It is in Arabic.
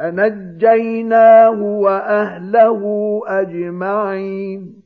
فَنَجَّيْنَاهُ وَأَهْلَهُ أَجْمَعِينَ